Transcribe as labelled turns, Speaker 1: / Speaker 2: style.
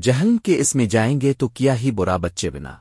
Speaker 1: جہن کے اس میں جائیں گے تو کیا ہی برا بچے بنا۔